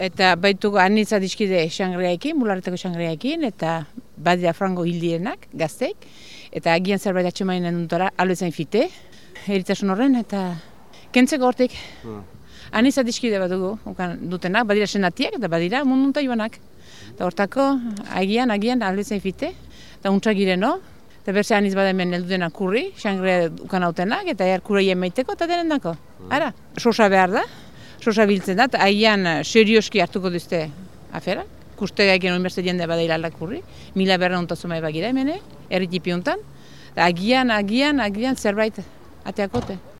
Eta baituko anitza dizkide xangreaekin, mularretako xangreaekin, eta badira frango hildienak, gazteik. Eta agian zerbait atxemainen duntora, albezain fite, eritasun horren, eta kentzeko hortik. Hmm. Anitza dizkide bat dugu, ukan dutenak, badira senatiak, eta badira mundunta joanak. Eta hortako, agian, agian, albezain fite, eta untsak no? Eta berze aniz bada hemen eldu dena kurri, xangrea ukan autenak, eta er kurri emaiteko eta denen dako. Hmm. Ara, sosa behar da, sosa biltzen da, aian eh, serioski hartuko duzte afera. Kuste gaiken unibertsitate jende bada ilalak kurri, mila berra untazuma ebagira hemen, erritipi untan. Agian, agian, agian zerbait ateakote.